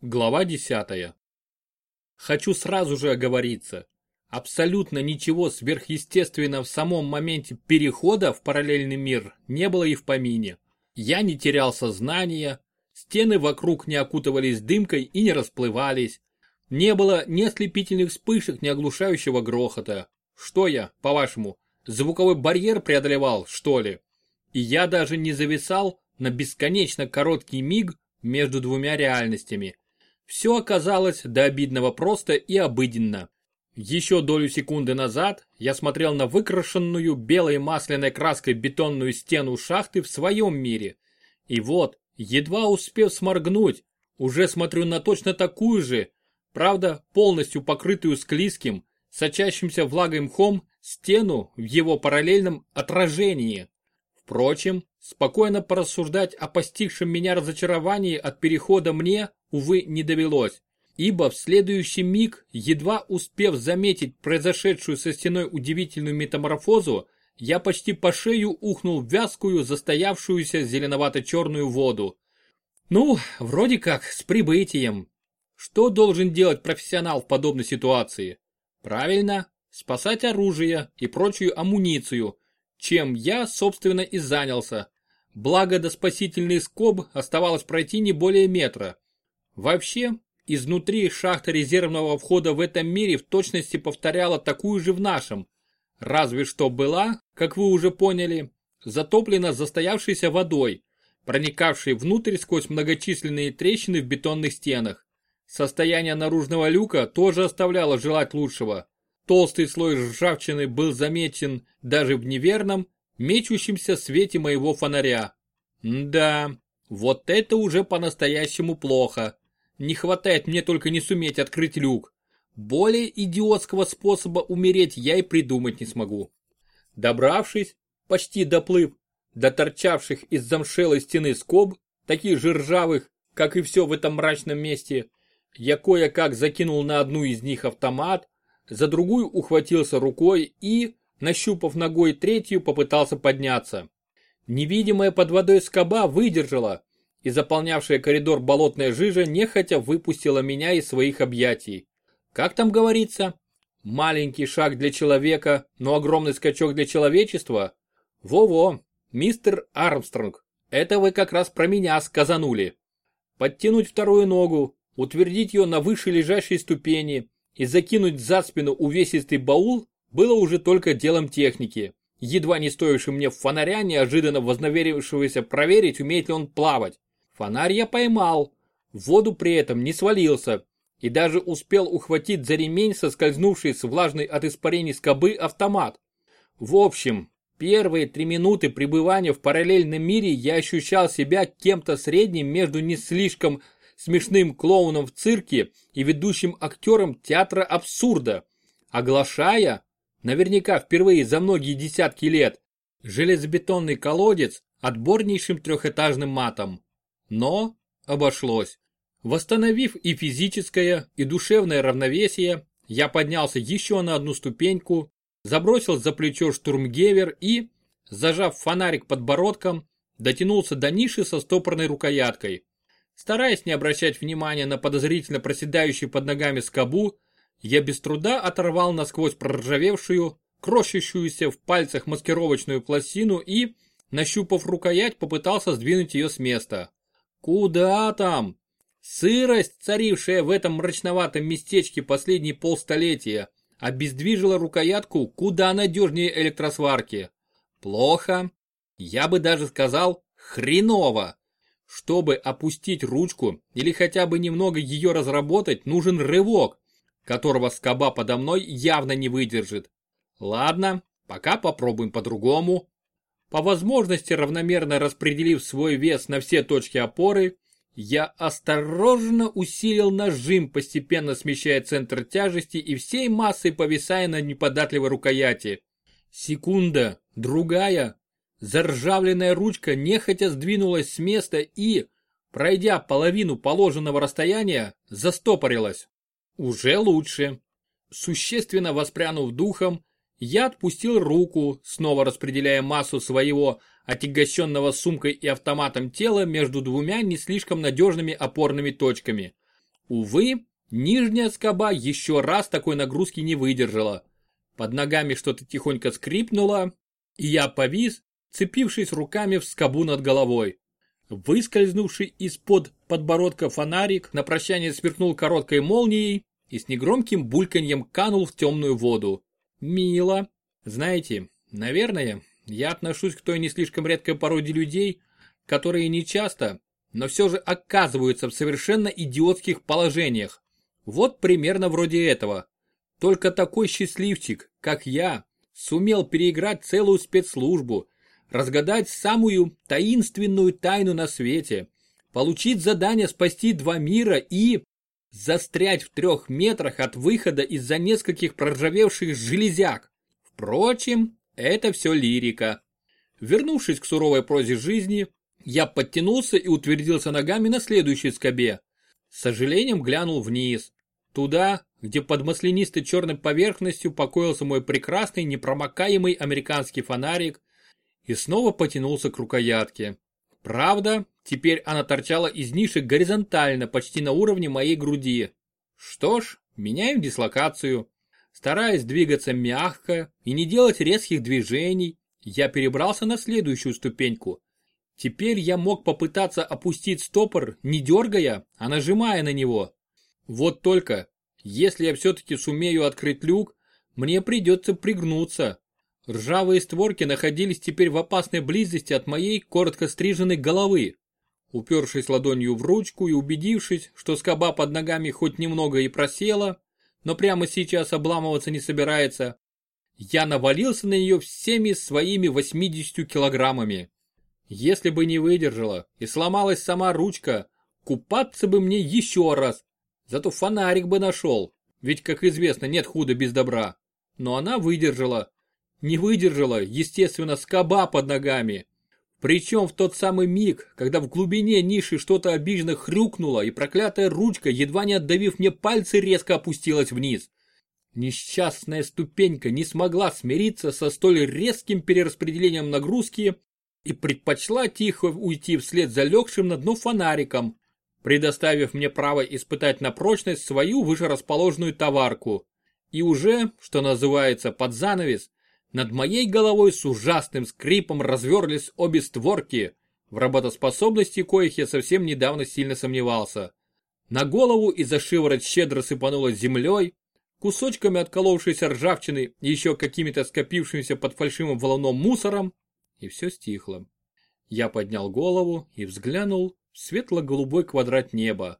Глава 10. Хочу сразу же оговориться. Абсолютно ничего сверхъестественного в самом моменте перехода в параллельный мир не было и в помине. Я не терял сознания, стены вокруг не окутывались дымкой и не расплывались. Не было ни ослепительных вспышек, ни оглушающего грохота. Что я, по-вашему, звуковой барьер преодолевал, что ли? И я даже не зависал на бесконечно короткий миг между двумя реальностями. Все оказалось до обидного просто и обыденно. Еще долю секунды назад я смотрел на выкрашенную белой масляной краской бетонную стену шахты в своем мире. И вот, едва успев сморгнуть, уже смотрю на точно такую же, правда, полностью покрытую склизким, сочащимся влагой мхом, стену в его параллельном отражении. Впрочем, спокойно порассуждать о постигшем меня разочаровании от перехода мне, увы, не довелось, ибо в следующий миг, едва успев заметить произошедшую со стеной удивительную метаморфозу, я почти по шею ухнул в вязкую, застоявшуюся зеленовато-черную воду. Ну, вроде как, с прибытием. Что должен делать профессионал в подобной ситуации? Правильно, спасать оружие и прочую амуницию, чем я, собственно, и занялся. Благо до спасительный скоб оставалось пройти не более метра. Вообще, изнутри шахта резервного входа в этом мире в точности повторяла такую же в нашем. Разве что была, как вы уже поняли, затоплена застоявшейся водой, проникавшей внутрь сквозь многочисленные трещины в бетонных стенах. Состояние наружного люка тоже оставляло желать лучшего. Толстый слой ржавчины был заметен даже в неверном, мечущемся свете моего фонаря. да, вот это уже по-настоящему плохо. Не хватает мне только не суметь открыть люк. Более идиотского способа умереть я и придумать не смогу. Добравшись, почти доплыв, до торчавших из замшелой стены скоб, таких же ржавых, как и все в этом мрачном месте, я кое-как закинул на одну из них автомат, за другую ухватился рукой и, нащупав ногой третью, попытался подняться. Невидимая под водой скоба выдержала, и заполнявшая коридор болотная жижа нехотя выпустила меня из своих объятий. Как там говорится? Маленький шаг для человека, но огромный скачок для человечества? Во-во, мистер Армстронг, это вы как раз про меня сказанули. Подтянуть вторую ногу, утвердить ее на выше лежащей ступени, и закинуть за спину увесистый баул было уже только делом техники, едва не стоившим мне фонаря, неожиданно вознаверившегося проверить, умеет ли он плавать. Фонарь я поймал, в воду при этом не свалился и даже успел ухватить за ремень соскользнувший с влажной от испарений скобы автомат. В общем, первые три минуты пребывания в параллельном мире я ощущал себя кем-то средним между не слишком смешным клоуном в цирке и ведущим актером театра абсурда, оглашая, наверняка впервые за многие десятки лет, железобетонный колодец отборнейшим трехэтажным матом. Но обошлось. Восстановив и физическое, и душевное равновесие, я поднялся еще на одну ступеньку, забросил за плечо штурмгевер и, зажав фонарик подбородком, дотянулся до ниши со стопорной рукояткой. Стараясь не обращать внимания на подозрительно проседающий под ногами скобу, я без труда оторвал насквозь проржавевшую, крошащуюся в пальцах маскировочную пластину и, нащупав рукоять, попытался сдвинуть ее с места. Куда там? Сырость, царившая в этом мрачноватом местечке последние полстолетия, обездвижила рукоятку куда надежнее электросварки. Плохо. Я бы даже сказал, хреново. Чтобы опустить ручку или хотя бы немного ее разработать, нужен рывок, которого скоба подо мной явно не выдержит. Ладно, пока попробуем по-другому. По возможности равномерно распределив свой вес на все точки опоры, я осторожно усилил нажим, постепенно смещая центр тяжести и всей массой повисая на неподатливой рукояти. Секунда, другая, Заржавленная ручка нехотя сдвинулась с места и, пройдя половину положенного расстояния, застопорилась. Уже лучше. Существенно воспрянув духом, я отпустил руку, снова распределяя массу своего отягощенного сумкой и автоматом тела между двумя не слишком надежными опорными точками. Увы, нижняя скоба еще раз такой нагрузки не выдержала. Под ногами что-то тихонько скрипнуло, и я повис, цепившись руками в скобу над головой. Выскользнувший из-под подбородка фонарик на прощание сверкнул короткой молнией и с негромким бульканьем канул в темную воду. Мило. Знаете, наверное, я отношусь к той не слишком редкой породе людей, которые не часто, но все же оказываются в совершенно идиотских положениях. Вот примерно вроде этого. Только такой счастливчик, как я, сумел переиграть целую спецслужбу, разгадать самую таинственную тайну на свете, получить задание спасти два мира и застрять в трех метрах от выхода из-за нескольких проржавевших железяк. Впрочем, это все лирика. Вернувшись к суровой прозе жизни, я подтянулся и утвердился ногами на следующей скобе. С сожалением глянул вниз. Туда, где под маслянистой черной поверхностью покоился мой прекрасный непромокаемый американский фонарик, и снова потянулся к рукоятке. Правда, теперь она торчала из ниши горизонтально, почти на уровне моей груди. Что ж, меняем дислокацию. Стараясь двигаться мягко и не делать резких движений, я перебрался на следующую ступеньку. Теперь я мог попытаться опустить стопор, не дергая, а нажимая на него. Вот только, если я все-таки сумею открыть люк, мне придется пригнуться, Ржавые створки находились теперь в опасной близости от моей коротко стриженной головы. Упершись ладонью в ручку и убедившись, что скоба под ногами хоть немного и просела, но прямо сейчас обламываться не собирается, я навалился на нее всеми своими 80 килограммами. Если бы не выдержала и сломалась сама ручка, купаться бы мне еще раз. Зато фонарик бы нашел, ведь, как известно, нет худа без добра. Но она выдержала, не выдержала, естественно, скоба под ногами. Причем в тот самый миг, когда в глубине ниши что-то обиженно хрюкнуло и проклятая ручка, едва не отдавив мне пальцы, резко опустилась вниз. Несчастная ступенька не смогла смириться со столь резким перераспределением нагрузки и предпочла тихо уйти вслед за легшим на дно фонариком, предоставив мне право испытать на прочность свою вышерасположенную товарку. И уже, что называется, под занавес, над моей головой с ужасным скрипом разверлись обе створки, в работоспособности коих я совсем недавно сильно сомневался. На голову из-за шиворот щедро сыпанулось землей, кусочками отколовшейся ржавчины и еще какими-то скопившимися под фальшивым валуном мусором, и все стихло. Я поднял голову и взглянул в светло-голубой квадрат неба.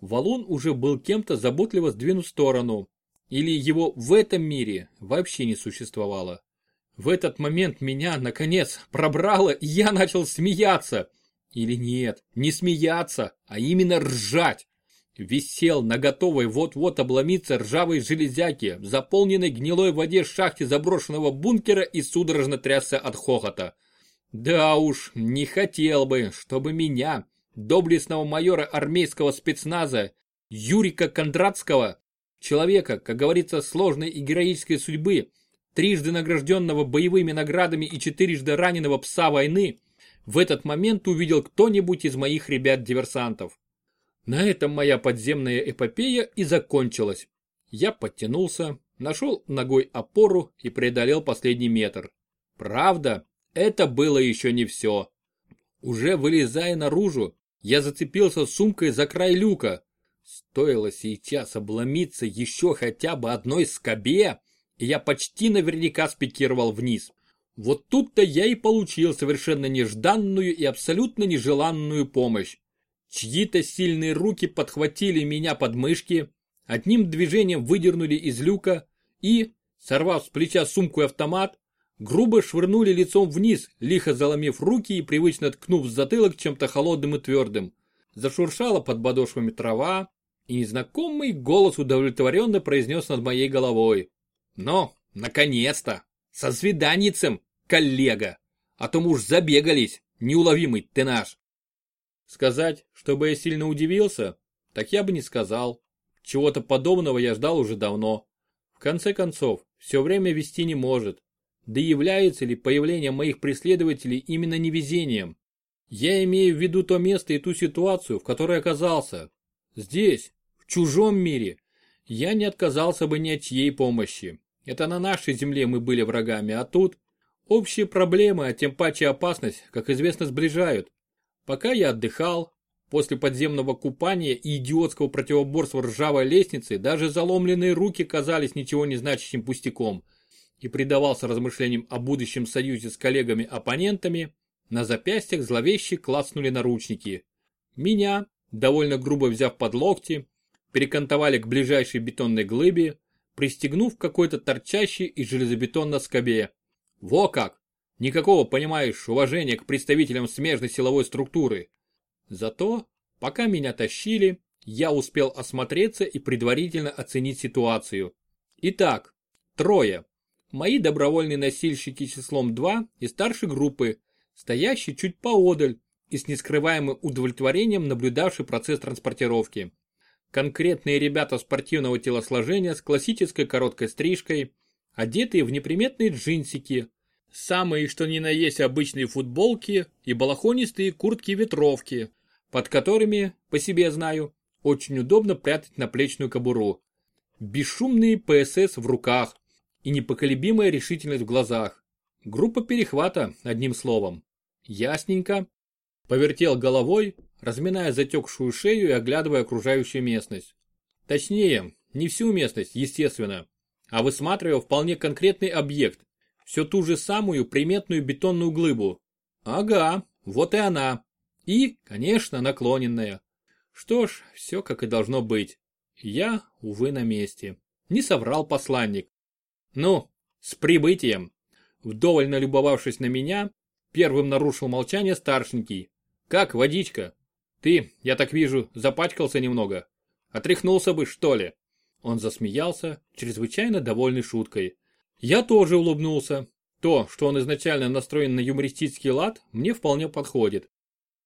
Валун уже был кем-то заботливо сдвинут в сторону, или его в этом мире вообще не существовало. В этот момент меня, наконец, пробрало, и я начал смеяться. Или нет, не смеяться, а именно ржать. Висел на готовой вот-вот обломиться ржавой железяки, заполненной гнилой воде шахте заброшенного бункера и судорожно трясся от хохота. Да уж, не хотел бы, чтобы меня, доблестного майора армейского спецназа, Юрика Кондратского, человека, как говорится, сложной и героической судьбы, трижды награжденного боевыми наградами и четырежды раненого пса войны, в этот момент увидел кто-нибудь из моих ребят-диверсантов. На этом моя подземная эпопея и закончилась. Я подтянулся, нашел ногой опору и преодолел последний метр. Правда, это было еще не все. Уже вылезая наружу, я зацепился сумкой за край люка. Стоило сейчас обломиться еще хотя бы одной скобе, я почти наверняка спикировал вниз. Вот тут-то я и получил совершенно нежданную и абсолютно нежеланную помощь. Чьи-то сильные руки подхватили меня под мышки, одним движением выдернули из люка и, сорвав с плеча сумку и автомат, грубо швырнули лицом вниз, лихо заломив руки и привычно ткнув в затылок чем-то холодным и твердым. Зашуршала под подошвами трава, и незнакомый голос удовлетворенно произнес над моей головой. Но, наконец-то! Со свиданницем, коллега! А то мы уж забегались, неуловимый ты наш. Сказать, чтобы я сильно удивился, так я бы не сказал. Чего-то подобного я ждал уже давно. В конце концов, все время вести не может. Да является ли появление моих преследователей именно невезением? Я имею в виду то место и ту ситуацию, в которой оказался. Здесь, чужом мире, я не отказался бы ни от чьей помощи. Это на нашей земле мы были врагами, а тут общие проблемы, а тем паче опасность, как известно, сближают. Пока я отдыхал, после подземного купания и идиотского противоборства ржавой лестницы, даже заломленные руки казались ничего не значащим пустяком и предавался размышлениям о будущем союзе с коллегами-оппонентами, на запястьях зловеще клацнули наручники. Меня, довольно грубо взяв под локти, перекантовали к ближайшей бетонной глыбе, пристегнув какой-то торчащей из железобетонной скобе. Во как! Никакого, понимаешь, уважения к представителям смежной силовой структуры. Зато, пока меня тащили, я успел осмотреться и предварительно оценить ситуацию. Итак, трое. Мои добровольные носильщики числом 2 и старшей группы, стоящие чуть поодаль и с нескрываемым удовлетворением наблюдавший процесс транспортировки. Конкретные ребята спортивного телосложения с классической короткой стрижкой, одетые в неприметные джинсики, самые что ни на есть обычные футболки и балахонистые куртки-ветровки, под которыми, по себе знаю, очень удобно прятать наплечную кобуру. Бесшумные ПСС в руках и непоколебимая решительность в глазах. Группа перехвата, одним словом. Ясненько. Повертел головой, разминая затекшую шею и оглядывая окружающую местность. Точнее, не всю местность, естественно, а высматривая вполне конкретный объект, все ту же самую приметную бетонную глыбу. Ага, вот и она. И, конечно, наклоненная. Что ж, все как и должно быть. Я, увы, на месте. Не соврал посланник. Ну, с прибытием. Вдоволь налюбовавшись на меня, первым нарушил молчание старшенький. Как водичка? Ты, я так вижу, запачкался немного. Отряхнулся бы, что ли? Он засмеялся, чрезвычайно довольный шуткой. Я тоже улыбнулся. То, что он изначально настроен на юмористический лад, мне вполне подходит.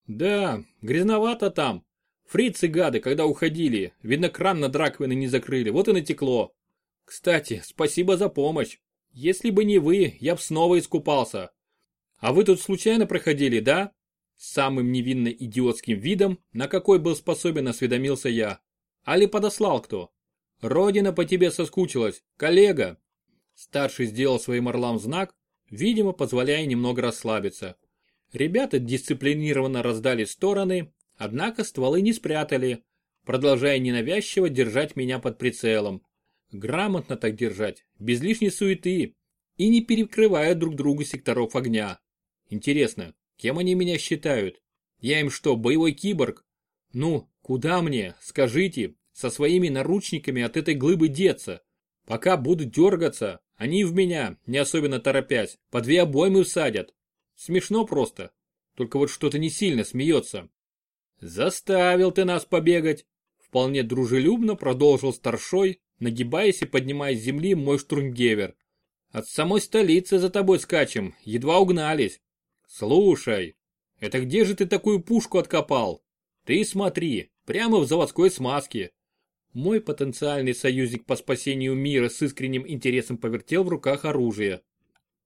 Да, грязновато там. Фрицы гады, когда уходили, видно кран над раковиной не закрыли, вот и натекло. Кстати, спасибо за помощь. Если бы не вы, я б снова искупался. А вы тут случайно проходили, да? Самым невинно идиотским видом, на какой был способен осведомился я. Али подослал кто? Родина по тебе соскучилась, коллега. Старший сделал своим орлам знак, видимо, позволяя немного расслабиться. Ребята дисциплинированно раздали стороны, однако стволы не спрятали, продолжая ненавязчиво держать меня под прицелом. Грамотно так держать, без лишней суеты и не перекрывая друг другу секторов огня. Интересно, кем они меня считают? Я им что, боевой киборг? Ну, куда мне, скажите, со своими наручниками от этой глыбы деться? Пока буду дергаться, они в меня, не особенно торопясь, по две обоймы всадят. Смешно просто. Только вот что-то не сильно смеется. Заставил ты нас побегать. Вполне дружелюбно продолжил старшой, нагибаясь и поднимая с земли мой штурмгевер. От самой столицы за тобой скачем, едва угнались. Слушай, это где же ты такую пушку откопал? Ты смотри, прямо в заводской смазке. Мой потенциальный союзник по спасению мира с искренним интересом повертел в руках оружие.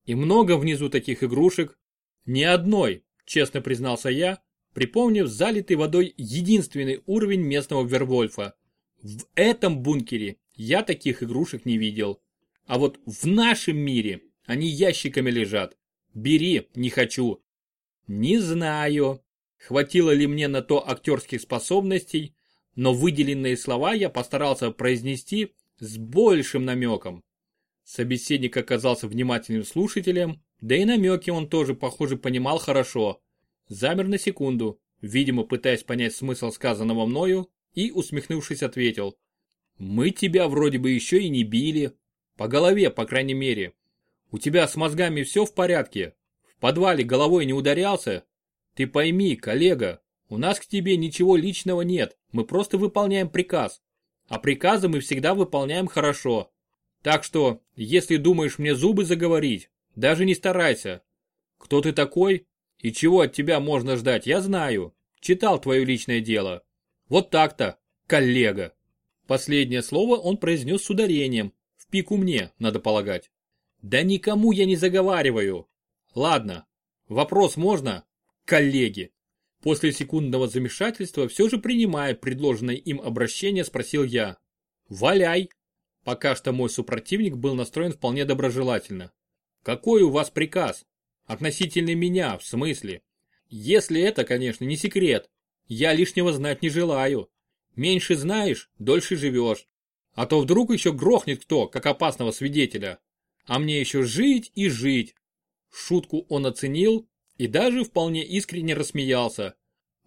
И много внизу таких игрушек, ни одной, честно признался я, припомнив залитый водой единственный уровень местного Вервольфа. В этом бункере я таких игрушек не видел. А вот в нашем мире они ящиками лежат. Бери, не хочу. Не знаю, хватило ли мне на то актерских способностей, но выделенные слова я постарался произнести с большим намеком. Собеседник оказался внимательным слушателем, да и намеки он тоже, похоже, понимал хорошо. Замер на секунду, видимо, пытаясь понять смысл сказанного мною, и, усмехнувшись, ответил. «Мы тебя вроде бы еще и не били. По голове, по крайней мере. У тебя с мозгами все в порядке? В подвале головой не ударялся? Ты пойми, коллега, у нас к тебе ничего личного нет, мы просто выполняем приказ. А приказы мы всегда выполняем хорошо. Так что, если думаешь мне зубы заговорить, даже не старайся. Кто ты такой и чего от тебя можно ждать, я знаю. Читал твое личное дело. Вот так-то, коллега. Последнее слово он произнес с ударением. В пику мне, надо полагать. Да никому я не заговариваю. Ладно, вопрос можно, коллеги? После секундного замешательства, все же принимая предложенное им обращение, спросил я. «Валяй!» Пока что мой супротивник был настроен вполне доброжелательно. «Какой у вас приказ?» «Относительно меня, в смысле?» «Если это, конечно, не секрет. Я лишнего знать не желаю. Меньше знаешь, дольше живешь. А то вдруг еще грохнет кто, как опасного свидетеля. А мне еще жить и жить». Шутку он оценил и даже вполне искренне рассмеялся.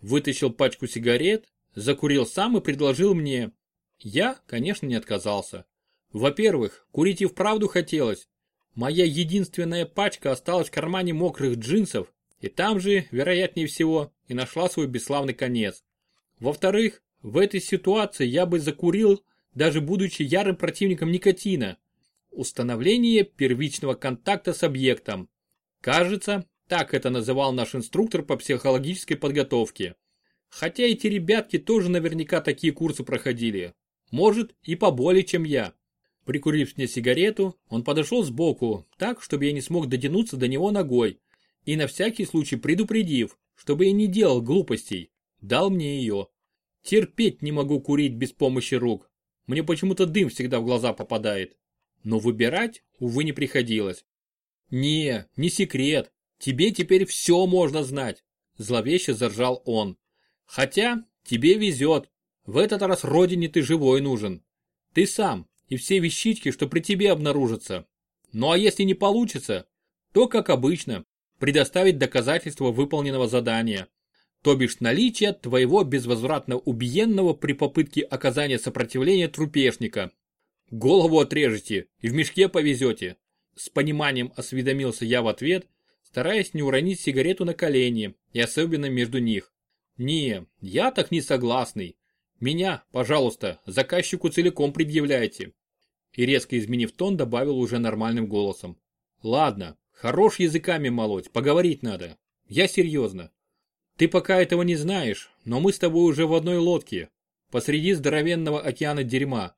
Вытащил пачку сигарет, закурил сам и предложил мне. Я, конечно, не отказался. Во-первых, курить и вправду хотелось. Моя единственная пачка осталась в кармане мокрых джинсов, и там же, вероятнее всего, и нашла свой бесславный конец. Во-вторых, в этой ситуации я бы закурил, даже будучи ярым противником никотина. Установление первичного контакта с объектом. Кажется, так это называл наш инструктор по психологической подготовке. Хотя эти ребятки тоже наверняка такие курсы проходили. Может, и поболее, чем я. Прикурив мне сигарету, он подошел сбоку, так, чтобы я не смог дотянуться до него ногой. И на всякий случай предупредив, чтобы я не делал глупостей, дал мне ее. Терпеть не могу курить без помощи рук. Мне почему-то дым всегда в глаза попадает. Но выбирать, увы, не приходилось. Не, не секрет. Тебе теперь все можно знать. Зловеще заржал он. Хотя, тебе везет. В этот раз родине ты живой нужен. Ты сам, и все вещички, что при тебе обнаружатся. Ну а если не получится, то, как обычно, предоставить доказательства выполненного задания, то бишь наличие твоего безвозвратно убиенного при попытке оказания сопротивления трупешника. Голову отрежете и в мешке повезете. С пониманием осведомился я в ответ, стараясь не уронить сигарету на колени и особенно между них. Не, я так не согласный. Меня, пожалуйста, заказчику целиком предъявляйте и резко изменив тон, добавил уже нормальным голосом. Ладно, хорош языками молоть, поговорить надо. Я серьезно. Ты пока этого не знаешь, но мы с тобой уже в одной лодке, посреди здоровенного океана дерьма.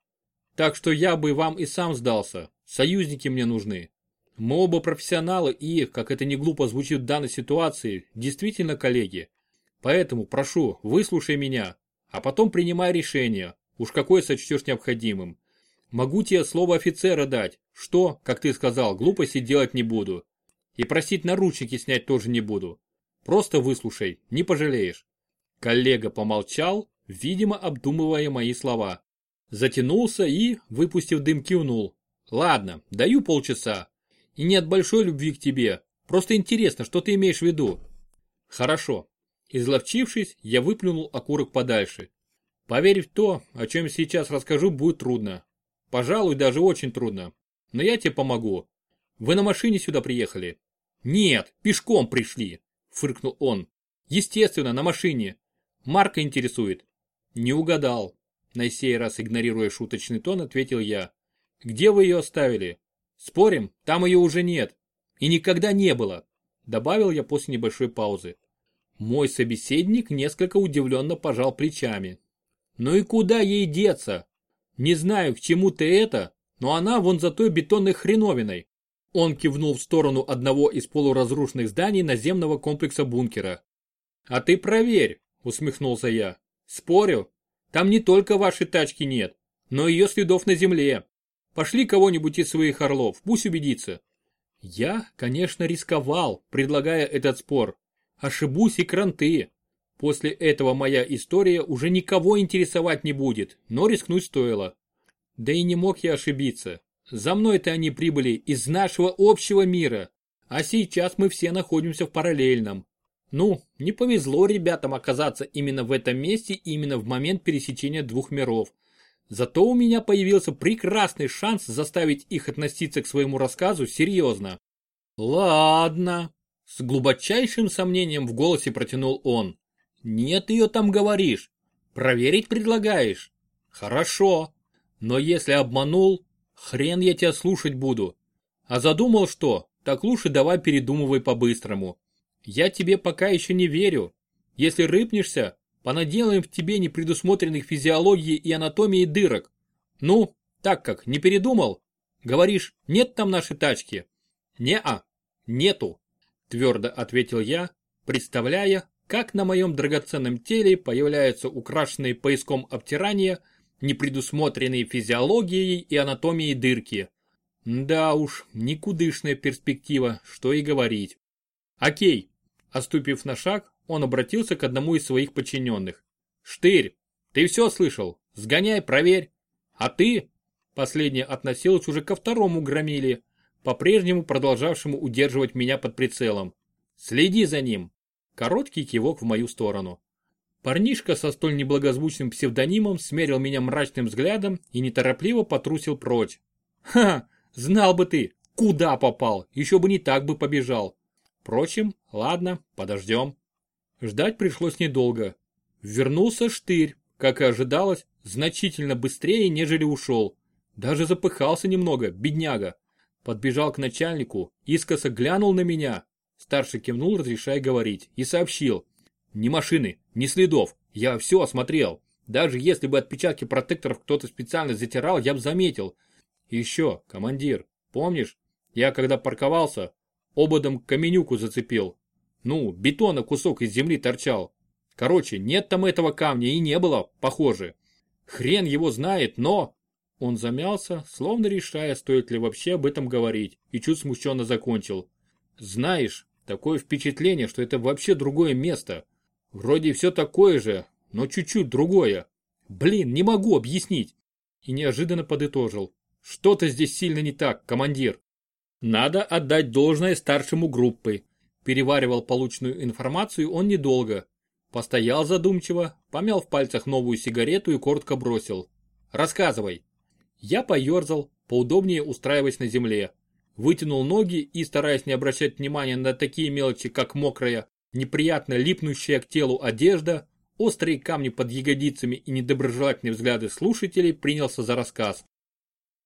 Так что я бы вам и сам сдался, союзники мне нужны. Мы оба профессионалы и, как это не глупо звучит в данной ситуации, действительно коллеги. Поэтому прошу, выслушай меня, а потом принимай решение, уж какое сочтешь необходимым. Могу тебе слово офицера дать, что, как ты сказал, глупости делать не буду. И просить наручники снять тоже не буду. Просто выслушай, не пожалеешь. Коллега помолчал, видимо, обдумывая мои слова. Затянулся и, выпустив дым, кивнул. Ладно, даю полчаса. И не от большой любви к тебе. Просто интересно, что ты имеешь в виду. Хорошо. Изловчившись, я выплюнул окурок подальше. Поверить в то, о чем сейчас расскажу, будет трудно. Пожалуй, даже очень трудно. Но я тебе помогу. Вы на машине сюда приехали? Нет, пешком пришли, фыркнул он. Естественно, на машине. Марка интересует. Не угадал. На сей раз, игнорируя шуточный тон, ответил я. Где вы ее оставили? Спорим, там ее уже нет. И никогда не было. Добавил я после небольшой паузы. Мой собеседник несколько удивленно пожал плечами. Ну и куда ей деться? Не знаю, к чему ты это, но она вон за той бетонной хреновиной. Он кивнул в сторону одного из полуразрушенных зданий наземного комплекса бункера. А ты проверь, усмехнулся я. Спорю, там не только вашей тачки нет, но и ее следов на земле. Пошли кого-нибудь из своих орлов, пусть убедится. Я, конечно, рисковал, предлагая этот спор. Ошибусь и кранты. После этого моя история уже никого интересовать не будет, но рискнуть стоило. Да и не мог я ошибиться. За мной-то они прибыли из нашего общего мира, а сейчас мы все находимся в параллельном. Ну, не повезло ребятам оказаться именно в этом месте именно в момент пересечения двух миров. Зато у меня появился прекрасный шанс заставить их относиться к своему рассказу серьезно. Ладно, с глубочайшим сомнением в голосе протянул он. Нет ее там говоришь. Проверить предлагаешь? Хорошо. Но если обманул, хрен я тебя слушать буду. А задумал что, так лучше давай передумывай по-быстрому. Я тебе пока еще не верю. Если рыпнешься, понаделаем в тебе непредусмотренных физиологией и анатомией дырок. Ну, так как, не передумал? Говоришь, нет там нашей тачки? Не-а, нету, твердо ответил я, представляя, как на моем драгоценном теле появляются украшенные пояском обтирания, непредусмотренные физиологией и анатомией дырки. Да уж, никудышная перспектива, что и говорить. Окей. Оступив на шаг, он обратился к одному из своих подчиненных. Штырь, ты все слышал? Сгоняй, проверь. А ты? Последняя относилась уже ко второму громиле, по-прежнему продолжавшему удерживать меня под прицелом. Следи за ним. Короткий кивок в мою сторону. Парнишка со столь неблагозвучным псевдонимом смерил меня мрачным взглядом и неторопливо потрусил прочь. Ха, знал бы ты, куда попал, еще бы не так бы побежал. Впрочем, ладно, подождем. Ждать пришлось недолго. Вернулся штырь, как и ожидалось, значительно быстрее, нежели ушел. Даже запыхался немного, бедняга. Подбежал к начальнику, искоса глянул на меня. Старший кивнул, разрешая говорить, и сообщил. Ни машины, ни следов, я все осмотрел. Даже если бы отпечатки протекторов кто-то специально затирал, я бы заметил. еще, командир, помнишь, я когда парковался, ободом каменюку зацепил. Ну, бетона кусок из земли торчал. Короче, нет там этого камня и не было, похоже. Хрен его знает, но... Он замялся, словно решая, стоит ли вообще об этом говорить, и чуть смущенно закончил. Знаешь, такое впечатление, что это вообще другое место. Вроде все такое же, но чуть-чуть другое. Блин, не могу объяснить. И неожиданно подытожил. Что-то здесь сильно не так, командир. Надо отдать должное старшему группы. Переваривал полученную информацию он недолго. Постоял задумчиво, помял в пальцах новую сигарету и коротко бросил. Рассказывай. Я поерзал, поудобнее устраиваясь на земле. Вытянул ноги и, стараясь не обращать внимания на такие мелочи, как мокрая, неприятно липнущая к телу одежда, острые камни под ягодицами и недоброжелательные взгляды слушателей, принялся за рассказ.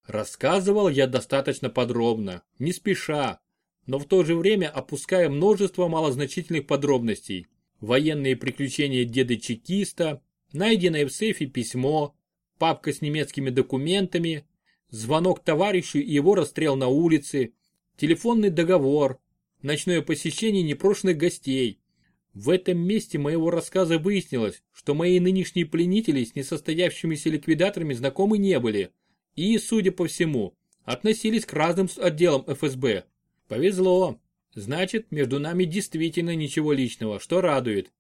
Рассказывал я достаточно подробно, не спеша, но в то же время опуская множество малозначительных подробностей. Военные приключения деда чекиста, найденное в сейфе письмо, папка с немецкими документами, звонок товарищу и его расстрел на улице, телефонный договор, ночное посещение непрошенных гостей. В этом месте моего рассказа выяснилось, что мои нынешние пленители с несостоявшимися ликвидаторами знакомы не были и, судя по всему, относились к разным отделам ФСБ. Повезло. Значит, между нами действительно ничего личного, что радует.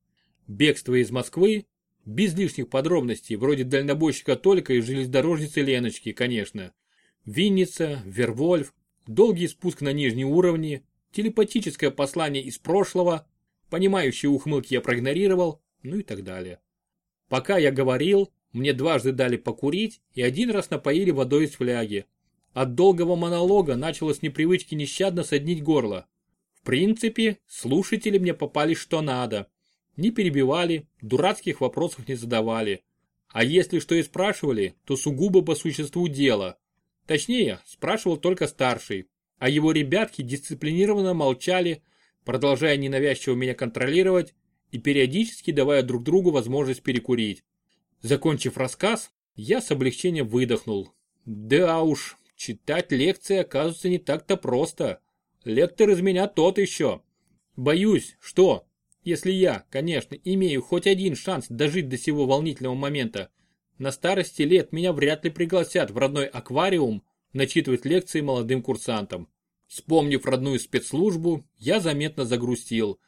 Бегство из Москвы, без лишних подробностей, вроде дальнобойщика Толика и железнодорожницы Леночки, конечно. Винница, Вервольф, долгий спуск на нижние уровни, телепатическое послание из прошлого, понимающие ухмылки я проигнорировал, ну и так далее. Пока я говорил, мне дважды дали покурить и один раз напоили водой из фляги. От долгого монолога начало с непривычки нещадно соднить горло. В принципе, слушатели мне попали что надо. Не перебивали, дурацких вопросов не задавали. А если что и спрашивали, то сугубо по существу дела. Точнее, спрашивал только старший, а его ребятки дисциплинированно молчали, продолжая ненавязчиво меня контролировать и периодически давая друг другу возможность перекурить. Закончив рассказ, я с облегчением выдохнул. Да уж, читать лекции оказывается не так-то просто. Лектор из меня тот еще. Боюсь, что, если я, конечно, имею хоть один шанс дожить до сего волнительного момента, на старости лет меня вряд ли пригласят в родной аквариум начитывать лекции молодым курсантам. Вспомнив родную спецслужбу, я заметно загрустил.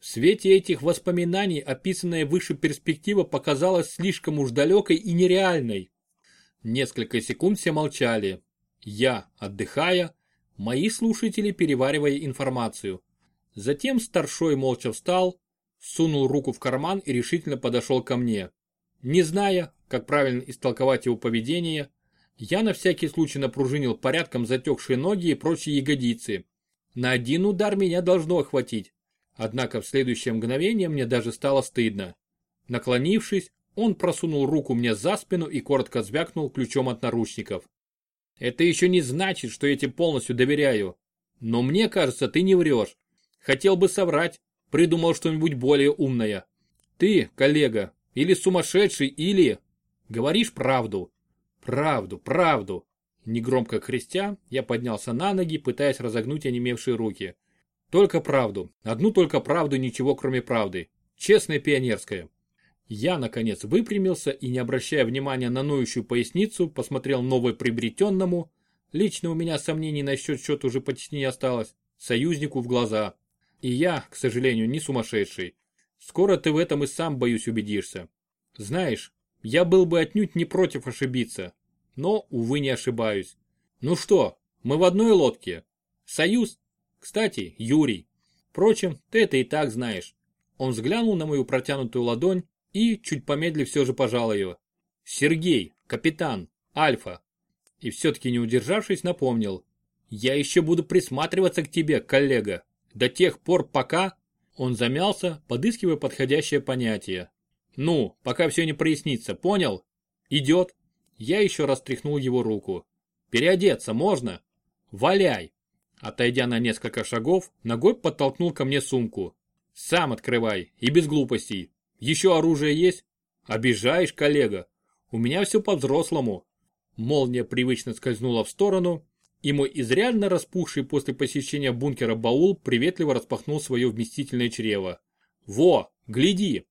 В свете этих воспоминаний описанная выше перспектива показалась слишком уж далекой и нереальной. Несколько секунд все молчали. Я, отдыхая, мои слушатели переваривая информацию. Затем старшой молча встал, сунул руку в карман и решительно подошел ко мне. Не зная, как правильно истолковать его поведение, я на всякий случай напружинил порядком затекшие ноги и прочие ягодицы. На один удар меня должно охватить. Однако в следующее мгновение мне даже стало стыдно. Наклонившись, он просунул руку мне за спину и коротко звякнул ключом от наручников. Это еще не значит, что я тебе полностью доверяю. Но мне кажется, ты не врешь. Хотел бы соврать, придумал что-нибудь более умное. Ты, коллега, или сумасшедший, или... Говоришь правду. Правду, правду. Негромко крестя, я поднялся на ноги, пытаясь разогнуть онемевшие руки. Только правду. Одну только правду, ничего кроме правды. Честное пионерское. Я, наконец, выпрямился и, не обращая внимания на ноющую поясницу, посмотрел новоприобретенному, лично у меня сомнений насчет счета уже почти не осталось, союзнику в глаза. И я, к сожалению, не сумасшедший. Скоро ты в этом и сам, боюсь, убедишься. Знаешь, я был бы отнюдь не против ошибиться, но, увы, не ошибаюсь. Ну что, мы в одной лодке? Союз? Кстати, Юрий. Впрочем, ты это и так знаешь. Он взглянул на мою протянутую ладонь и, чуть помедлив, все же пожал ее. Сергей, капитан, Альфа. И все-таки не удержавшись, напомнил. Я еще буду присматриваться к тебе, коллега. До тех пор, пока... Он замялся, подыскивая подходящее понятие. Ну, пока все не прояснится, понял? Идет. Я еще раз тряхнул его руку. Переодеться можно? Валяй. Отойдя на несколько шагов, ногой подтолкнул ко мне сумку. Сам открывай, и без глупостей. Еще оружие есть? Обижаешь, коллега. У меня все по-взрослому. Молния привычно скользнула в сторону, и мой изрядно распухший после посещения бункера баул приветливо распахнул свое вместительное чрево. «Во, гляди!»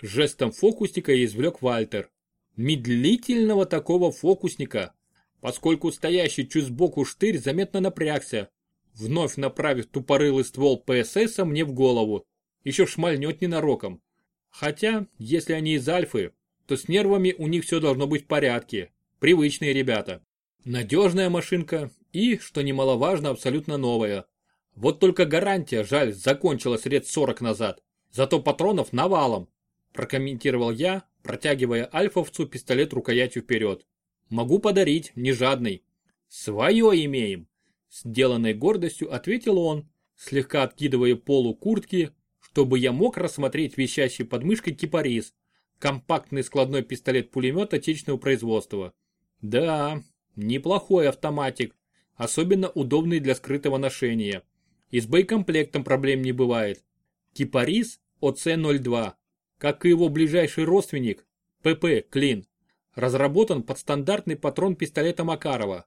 Жестом фокусника извлек Вальтер. Медлительного такого фокусника, поскольку стоящий чуть сбоку штырь заметно напрягся, вновь направив тупорылый ствол ПССа мне в голову. Еще шмальнет ненароком. Хотя, если они из Альфы, то с нервами у них все должно быть в порядке. Привычные ребята. Надежная машинка и, что немаловажно, абсолютно новая. Вот только гарантия, жаль, закончилась лет 40 назад. Зато патронов навалом. Прокомментировал я, протягивая альфовцу пистолет рукоятью вперед. Могу подарить, не жадный. Свое имеем. Сделанной гордостью ответил он, слегка откидывая полу куртки, чтобы я мог рассмотреть висящий под мышкой кипарис, компактный складной пистолет-пулемет отечественного производства. Да, неплохой автоматик, особенно удобный для скрытого ношения. И с боекомплектом проблем не бывает. Кипарис ОЦ-02, как и его ближайший родственник, ПП Клин, разработан под стандартный патрон пистолета Макарова.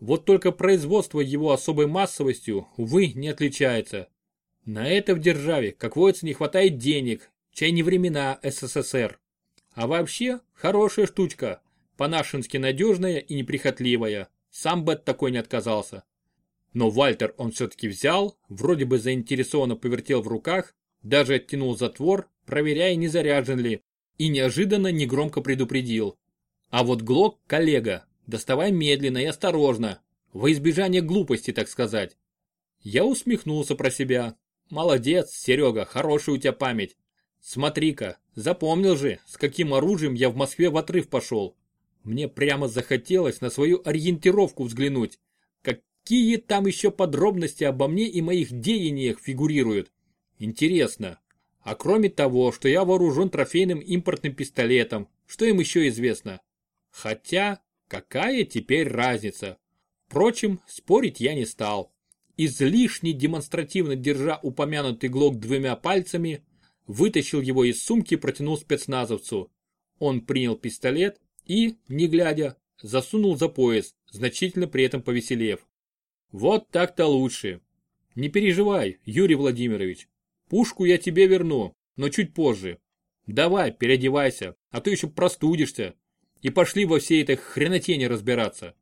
Вот только производство его особой массовостью, увы, не отличается. На это в державе, как водится, не хватает денег, чай не времена СССР. А вообще, хорошая штучка, по-нашенски надежная и неприхотливая. Сам бы от такой не отказался. Но Вальтер он все-таки взял, вроде бы заинтересованно повертел в руках, даже оттянул затвор, проверяя, не заряжен ли, и неожиданно негромко предупредил. А вот Глок, коллега, доставай медленно и осторожно, во избежание глупости, так сказать. Я усмехнулся про себя. Молодец, Серега, хорошая у тебя память. Смотри-ка, запомнил же, с каким оружием я в Москве в отрыв пошел. Мне прямо захотелось на свою ориентировку взглянуть. Какие там еще подробности обо мне и моих деяниях фигурируют? Интересно. А кроме того, что я вооружен трофейным импортным пистолетом, что им еще известно? Хотя, какая теперь разница? Впрочем, спорить я не стал. Излишне демонстративно держа упомянутый глок двумя пальцами, вытащил его из сумки и протянул спецназовцу. Он принял пистолет и, не глядя, засунул за пояс, значительно при этом повеселев. Вот так-то лучше. Не переживай, Юрий Владимирович, Пушку я тебе верну, но чуть позже. Давай, переодевайся, а то еще простудишься. И пошли во всей этой хренотени разбираться.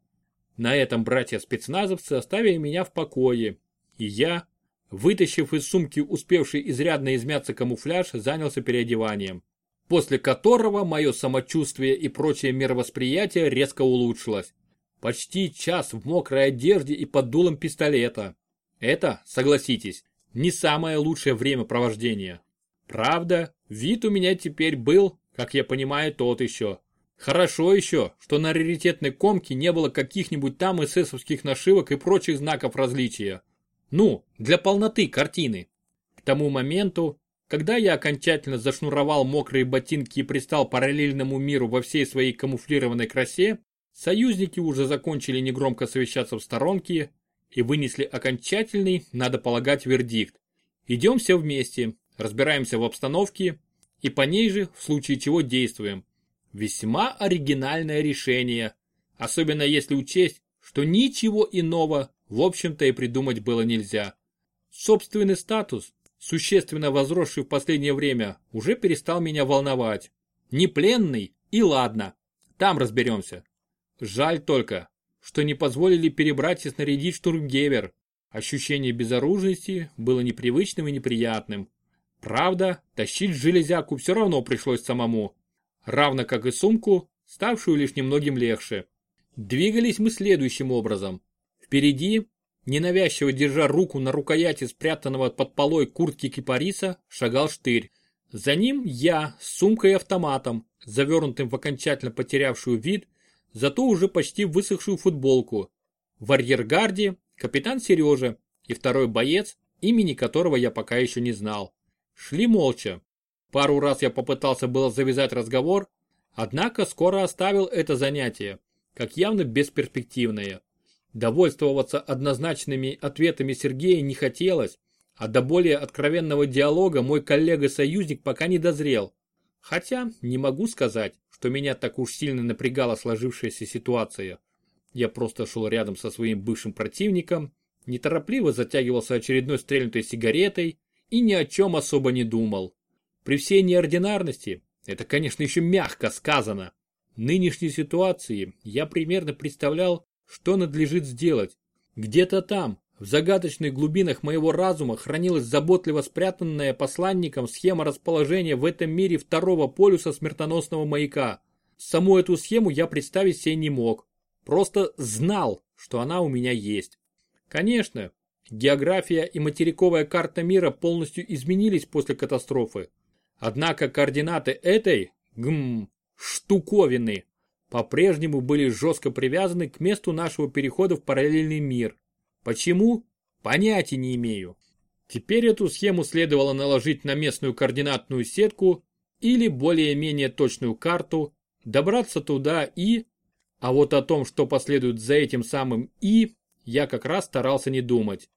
На этом братья-спецназовцы оставили меня в покое. И я, вытащив из сумки успевший изрядно измяться камуфляж, занялся переодеванием. После которого мое самочувствие и прочее мировосприятие резко улучшилось. Почти час в мокрой одежде и под дулом пистолета. Это, согласитесь, не самое лучшее времяпровождение. Правда, вид у меня теперь был, как я понимаю, тот еще. Хорошо еще, что на раритетной комке не было каких-нибудь там эсэсовских нашивок и прочих знаков различия. Ну, для полноты картины. К тому моменту, когда я окончательно зашнуровал мокрые ботинки и пристал параллельному миру во всей своей камуфлированной красе, союзники уже закончили негромко совещаться в сторонке и вынесли окончательный, надо полагать, вердикт. Идем все вместе, разбираемся в обстановке и по ней же, в случае чего, действуем. Весьма оригинальное решение, особенно если учесть, что ничего иного, в общем-то, и придумать было нельзя. Собственный статус, существенно возросший в последнее время, уже перестал меня волновать. Не пленный, и ладно. Там разберемся. Жаль только, что не позволили перебрать и снарядить штурмгевер. Ощущение безоружности было непривычным и неприятным. Правда, тащить железяку все равно пришлось самому. Равно как и сумку, ставшую лишь немногим легче. Двигались мы следующим образом. Впереди, ненавязчиво держа руку на рукояти спрятанного под полой куртки кипариса, шагал штырь. За ним я с сумкой и автоматом, завернутым в окончательно потерявшую вид, зато уже почти высохшую футболку. В арьергарде капитан Сережа и второй боец, имени которого я пока еще не знал. Шли молча. Пару раз я попытался было завязать разговор, однако скоро оставил это занятие, как явно бесперспективное. Довольствоваться однозначными ответами Сергея не хотелось, а до более откровенного диалога мой коллега-союзник пока не дозрел. Хотя не могу сказать, что меня так уж сильно напрягала сложившаяся ситуация. Я просто шел рядом со своим бывшим противником, неторопливо затягивался очередной стрельнутой сигаретой и ни о чем особо не думал. При всей неординарности, это, конечно, еще мягко сказано, нынешней ситуации я примерно представлял, что надлежит сделать. Где-то там, в загадочных глубинах моего разума хранилась заботливо спрятанная посланником схема расположения в этом мире второго полюса смертоносного маяка. Саму эту схему я представить себе не мог. Просто знал, что она у меня есть. Конечно, География и материковая карта мира полностью изменились после катастрофы. Однако координаты этой, гм, штуковины, по-прежнему были жестко привязаны к месту нашего перехода в параллельный мир. Почему? Понятия не имею. Теперь эту схему следовало наложить на местную координатную сетку или более-менее точную карту, добраться туда и... А вот о том, что последует за этим самым «и», я как раз старался не думать.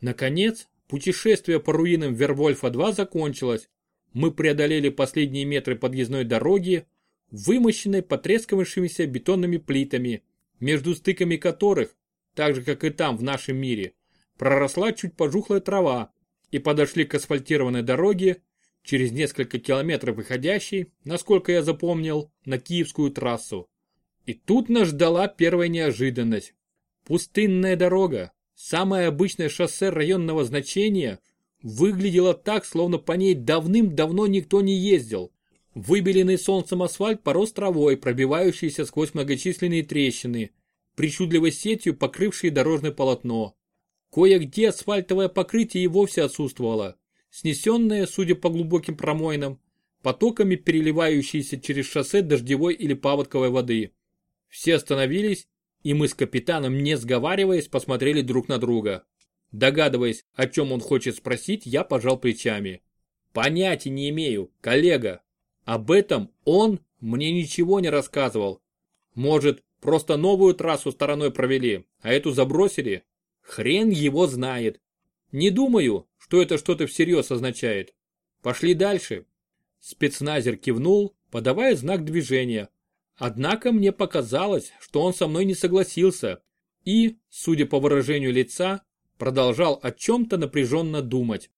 Наконец, путешествие по руинам Вервольфа-2 закончилось. Мы преодолели последние метры подъездной дороги, вымощенной потрескавшимися бетонными плитами, между стыками которых, так же как и там в нашем мире, проросла чуть пожухлая трава, и подошли к асфальтированной дороге, через несколько километров выходящей, насколько я запомнил, на Киевскую трассу. И тут нас ждала первая неожиданность. Пустынная дорога, Самое обычное шоссе районного значения выглядело так, словно по ней давным-давно никто не ездил. Выбеленный солнцем асфальт порос травой, пробивающийся сквозь многочисленные трещины, причудливой сетью покрывшие дорожное полотно. Кое-где асфальтовое покрытие и вовсе отсутствовало, снесенное, судя по глубоким промойнам, потоками переливающейся через шоссе дождевой или паводковой воды. Все остановились и мы с капитаном, не сговариваясь, посмотрели друг на друга. Догадываясь, о чем он хочет спросить, я пожал плечами. Понятия не имею, коллега. Об этом он мне ничего не рассказывал. Может, просто новую трассу стороной провели, а эту забросили? Хрен его знает. Не думаю, что это что-то всерьез означает. Пошли дальше. Спецназер кивнул, подавая знак движения, Однако мне показалось, что он со мной не согласился и, судя по выражению лица, продолжал о чем-то напряженно думать.